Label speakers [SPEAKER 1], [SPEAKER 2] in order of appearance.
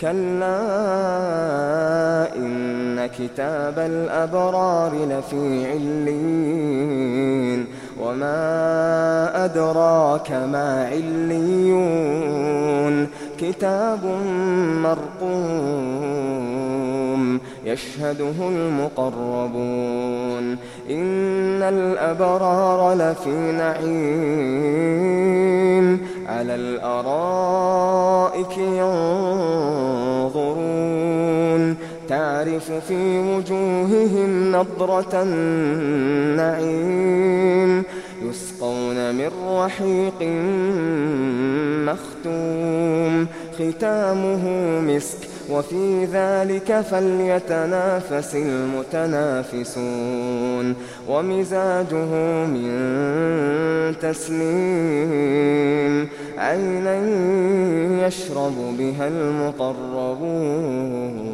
[SPEAKER 1] كلا إن كتاب الأبرار لفي علين وما أدراك ما عليون كتاب مرقوم يشهده المقربون إن الأبرار لفي نعيم على الأرائك ينظرون تعرف في وجوههم نضرة النعيم يسقون من رحيق مختوم. ختامه مسك وفي ذلك فليتنافس المتنافسون. ومزاجه من تسليم عينا يشرب بها المقربون.